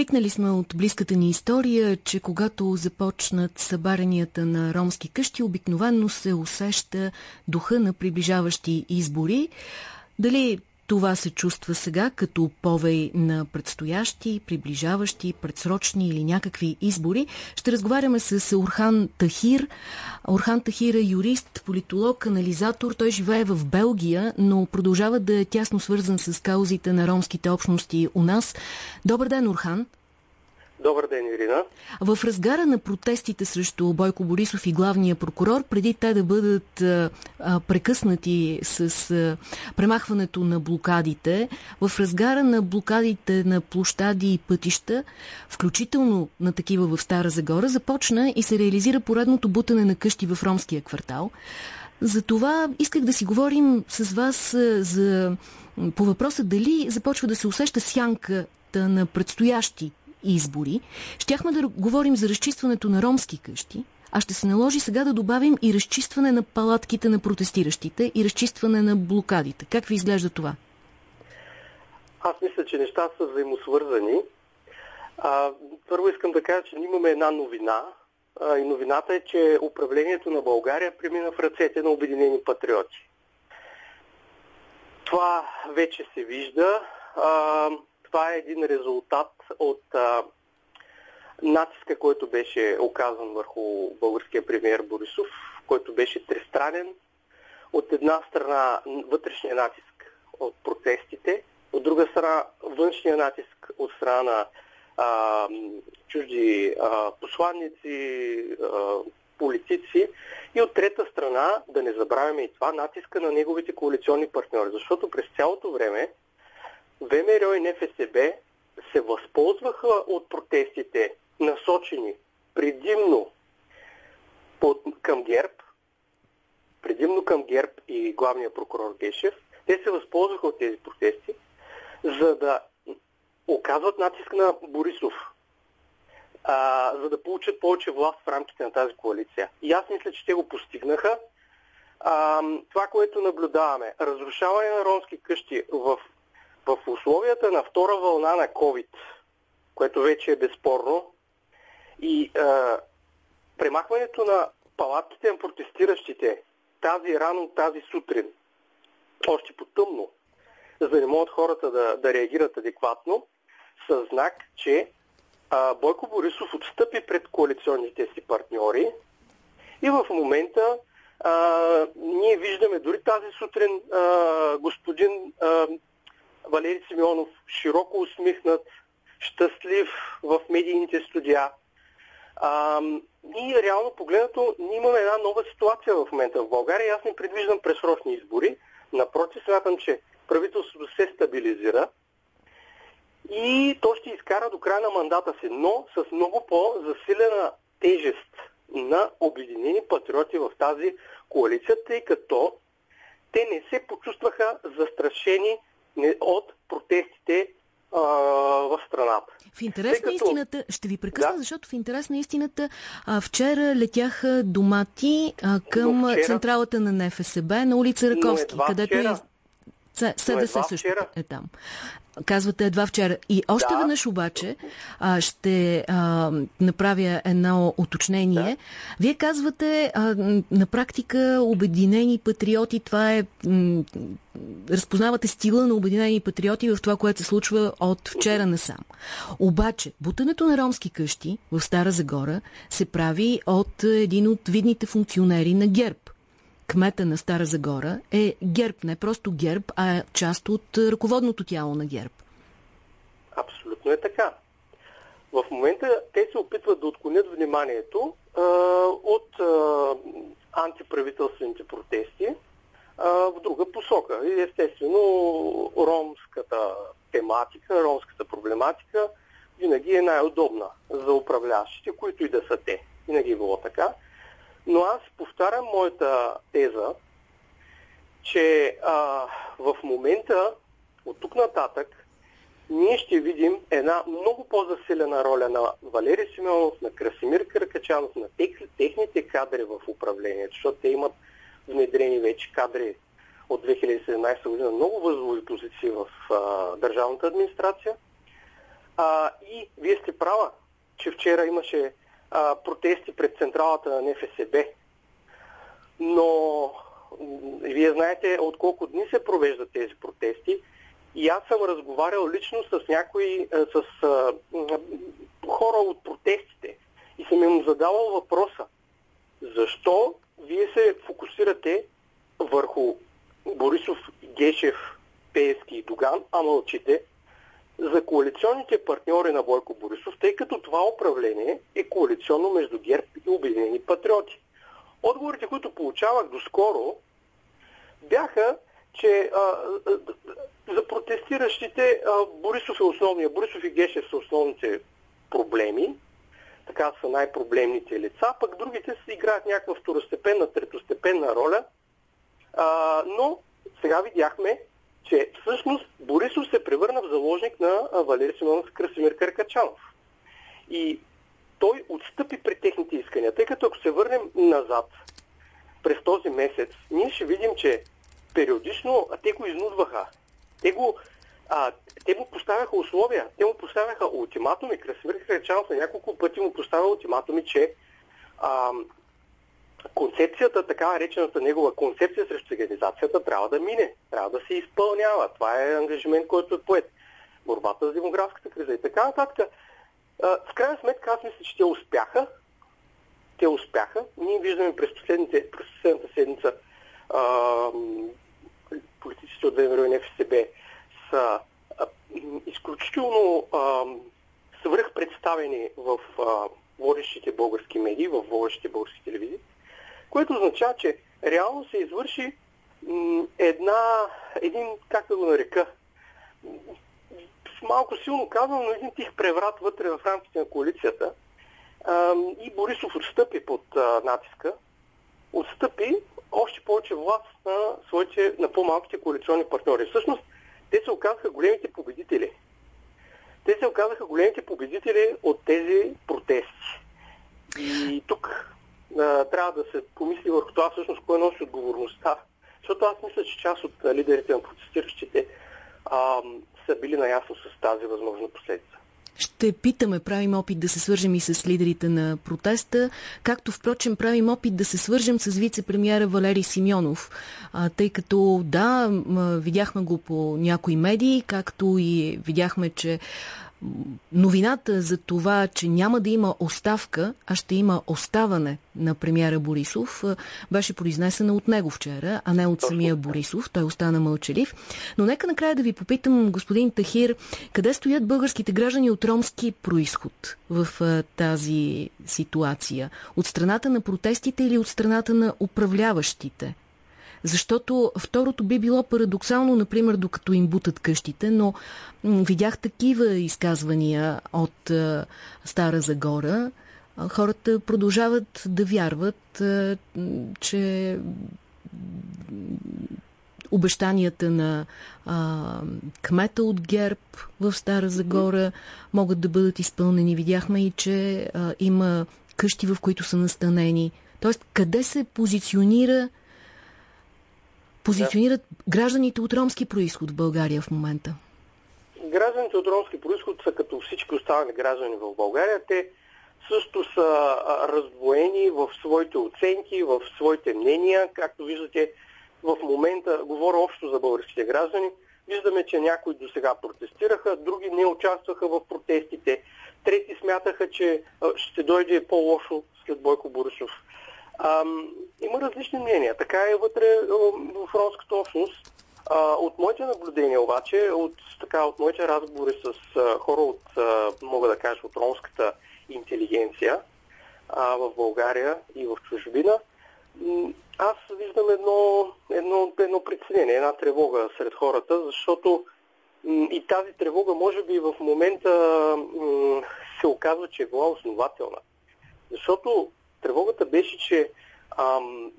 Свикнали сме от близката ни история, че когато започнат събаренията на ромски къщи, обикновенно се усеща духа на приближаващи избори. Дали това се чувства сега като повей на предстоящи, приближаващи, предсрочни или някакви избори. Ще разговаряме с Орхан Тахир. Орхан Тахир е юрист, политолог, анализатор. Той живее в Белгия, но продължава да е тясно свързан с каузите на ромските общности у нас. Добър ден, Орхан. Добър ден, Ирина. В разгара на протестите срещу Бойко Борисов и главния прокурор, преди те да бъдат а, прекъснати с а, премахването на блокадите, в разгара на блокадите на площади и пътища, включително на такива в Стара Загора, започна и се реализира поредното бутане на къщи в ромския квартал. За това исках да си говорим с вас за, по въпроса дали започва да се усеща сянката на предстоящи избори, щяхме да говорим за разчистването на ромски къщи, а ще се наложи сега да добавим и разчистване на палатките на протестиращите и разчистване на блокадите. Как ви изглежда това? Аз мисля, че нещата са взаимосвързани. А, първо искам да кажа, че имаме една новина. А, и новината е, че управлението на България премина в ръцете на Обединени патриоти. Това вече се вижда. А, това е един резултат от а, натиска, който беше оказан върху българския премьер Борисов, който беше тристранен. От една страна вътрешния натиск от протестите, от друга страна външния натиск от страна на чужди а, посланници, а, политици и от трета страна, да не забравяме и това, натиска на неговите коалиционни партньори. Защото през цялото време ВМРО и НФСБ се възползваха от протестите, насочени предимно под, към ГЕРБ, предимно към ГЕРБ и главния прокурор Гешев, те се възползваха от тези протести, за да оказват натиск на Борисов, а, за да получат повече власт в рамките на тази коалиция. И аз мисля, че те го постигнаха. А, това, което наблюдаваме, разрушаване на ромски къщи в в условията на втора вълна на COVID, което вече е безспорно, и а, премахването на палатките на протестиращите тази рано, тази сутрин, още по тъмно, за да не могат хората да, да реагират адекватно, са знак, че а, Бойко Борисов отстъпи пред коалиционните си партньори и в момента а, ние виждаме дори тази сутрин а, господин а, Валери Симеонов широко усмихнат, щастлив в медийните студия. А, и реално погледнато, ние имаме една нова ситуация в момента в България. Аз не предвиждам пресрочни избори. Напротив, смятам, че правителството се стабилизира и то ще изкара до края на мандата си, но с много по-засилена тежест на обединени патриоти в тази коалиция, тъй като те не се почувстваха застрашени от протестите а, в страната. В интерес Тъй на истината, ще ви прекъсна, да? защото в интерес на истината а, вчера летяха домати а, към вчера... централата на НФСБ на улица Раковски, където е вчера... е СДС също е там. Казвате едва вчера. И още да. веднъж обаче а, ще а, направя едно уточнение. Да. Вие казвате а, на практика Обединени патриоти, това е разпознавате стила на Обединени патриоти в това, което се случва от вчера насам. Обаче, бутането на ромски къщи в Стара Загора се прави от един от видните функционери на ГЕРБ кмета на Стара Загора е ГЕРБ, не просто ГЕРБ, а част от ръководното тяло на ГЕРБ. Абсолютно е така. В момента те се опитват да отклонят вниманието а, от а, антиправителствените протести а, в друга посока. И естествено ромската тематика, ромската проблематика винаги е най-удобна за управляващите, които и да са те. Винаги е било така. Но аз повтарям моята теза, че а, в момента, от тук нататък, ние ще видим една много по-засилена роля на Валери Симеонов, на Красимир Каракачанов, на тех, техните кадри в управлението, защото те имат внедрени вече кадри от 2017 година много възлови позиции в а, държавната администрация. А, и вие сте права, че вчера имаше а, протести пред централата на НФСБ. Но вие знаете от колко дни се провеждат тези протести. И аз съм разговарял лично с някои, с а, хора от протестите и съм им задавал въпроса. Защо вие се фокусирате върху Борисов, Гешев, Пеевски и Доган, а мълчите за коалиционните партньори на Бойко Борисов, тъй като това управление е коалиционно между ГЕРБ и Обединени патриоти. Отговорите, които получавах доскоро, бяха, че а, за протестиращите а, Борисов е основния, Борисов и Гешев са основните проблеми, така са най-проблемните лица, пък другите си играят някаква второстепенна, третостепенна роля. А, но сега видяхме, че всъщност Борисов се превърна в заложник на Валерий Симонов Красимир Каркачанов. И той отстъпи при техните искания, тъй като ако се върнем назад през този месец, ние ще видим, че периодично те го изнудваха. Те го а, те му поставяха условия, те му поставяха ултиматуми. Красимир Хречанов на няколко пъти му поставя ултиматуми, че а, концепцията, така наречената негова концепция срещу цивилизацията трябва да мине, трябва да се изпълнява. Това е ангажимент, който е поет. Борбата с демографската криза и така нататък. В крайна сметка аз мисля, че те успяха. Те успяха. Ние виждаме през, последните, през последната седмица а, политиците от ВМРО и ФСБ са а, изключително а, свръхпредставени в а, водещите български медии, в водещите български телевизии, което означава, че реално се извърши една, един, как да го нарека, малко силно казвам, но един тих преврат вътре в рамките на коалицията. И Борисов отстъпи под натиска, отстъпи още повече власт на своите, на по-малките коалиционни партньори. Всъщност, те се оказаха големите победители. Те се оказаха големите победители от тези протести. И тук а, трябва да се помисли върху това всъщност кой носи отговорността. Защото аз мисля, че част от лидерите на протестиращите а, са били наясно с тази възможна последица. Ще питаме, правим опит да се свържем и с лидерите на протеста, както впрочем правим опит да се свържем с вице-премьера Валерий Симеонов, а, тъй като да, видяхме го по някои медии, както и видяхме, че новината за това, че няма да има оставка, а ще има оставане на премьера Борисов, беше произнесена от него вчера, а не от самия Борисов. Той остана мълчалив. Но нека накрая да ви попитам, господин Тахир, къде стоят българските граждани от ромски происход в тази ситуация? От страната на протестите или от страната на управляващите? Защото второто би било парадоксално, например, докато им бутат къщите, но видях такива изказвания от Стара Загора. Хората продължават да вярват, че обещанията на а, кмета от ГЕРБ в Стара Загора могат да бъдат изпълнени. Видяхме и, че а, има къщи, в които са настанени. Тоест, къде се позиционира позиционират да. гражданите от ромски происход в България в момента? Гражданите от ромски происход са като всички останали граждани в България. Те също са раздвоени в своите оценки, в своите мнения. Както виждате, в момента, говоря общо за българските граждани, виждаме, че някои до сега протестираха, други не участваха в протестите, трети смятаха, че ще дойде по-лошо след Бойко Борисов. Ам, има различни мнения. Така е вътре в ромската общност. А, от моите наблюдения обаче, от, така, от моите разговори с а, хора от, а, мога да кажа, от ромската интелигенция а, в България и в чужбина, аз виждам едно, едно, едно притеснение, една тревога сред хората, защото и тази тревога може би в момента се оказва, че е била основателна. Защото тревогата беше, че ам,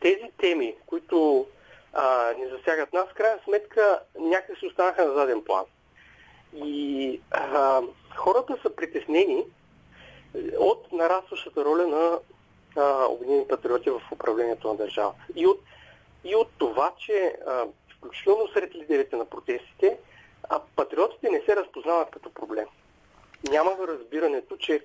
тези теми, които а, ни засягат нас, в крайна сметка някак се останаха на заден план. И а, хората са притеснени от нарастващата роля на Обединени патриоти в управлението на държавата. И от, и от това, че а, включително сред лидерите на протестите, А патриотите не се разпознават като проблем. Няма разбирането, че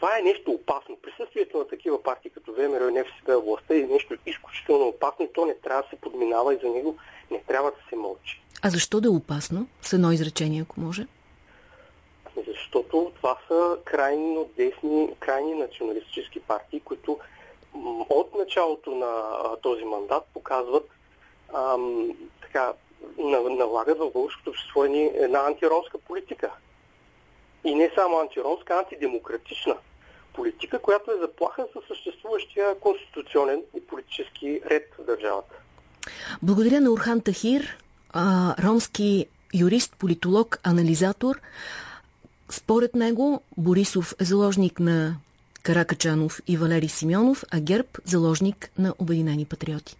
това е нещо опасно. Присъствието на такива партии като ВМРО и НФСБ властта е нещо изключително опасно и то не трябва да се подминава и за него не трябва да се мълчи. А защо да е опасно? С едно изречение, ако може. Защото това са крайно десни, крайни националистически партии, които от началото на този мандат показват ам, така, налагат в българското общество една антиромска политика. И не само антиромска, антидемократична политика, която е заплаха за съществуващия конституционен и политически ред в държавата. Благодаря на Орхан Тахир, а, ромски юрист, политолог, анализатор. Според него Борисов е заложник на Каракачанов и Валери Симеонов, а Герб заложник на Обединени патриоти.